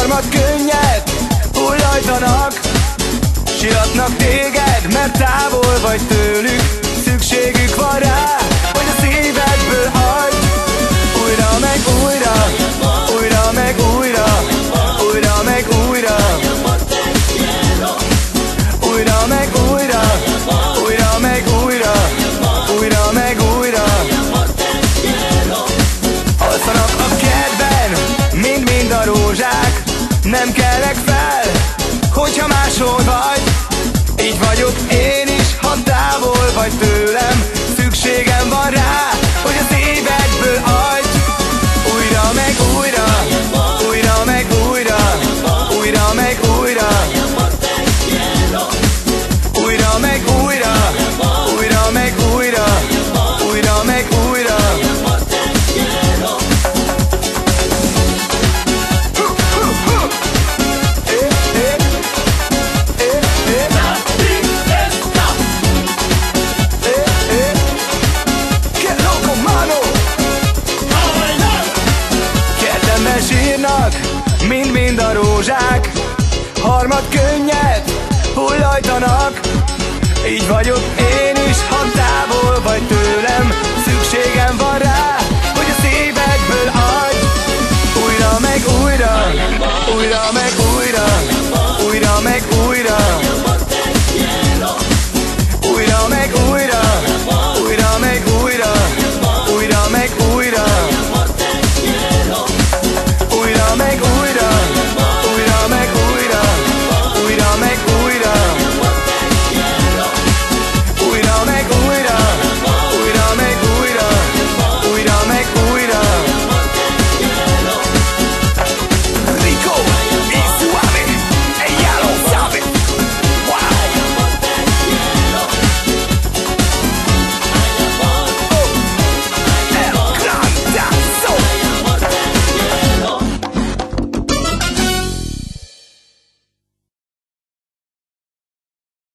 karmat könnyed Hullajtanak Siratnak téged, mert távol vagy tőlük. Nem kellek fel, hogyha máshol vagy. fagynak, mind-mind a rózsák. Harmad könnyet hullajtanak, így vagyok én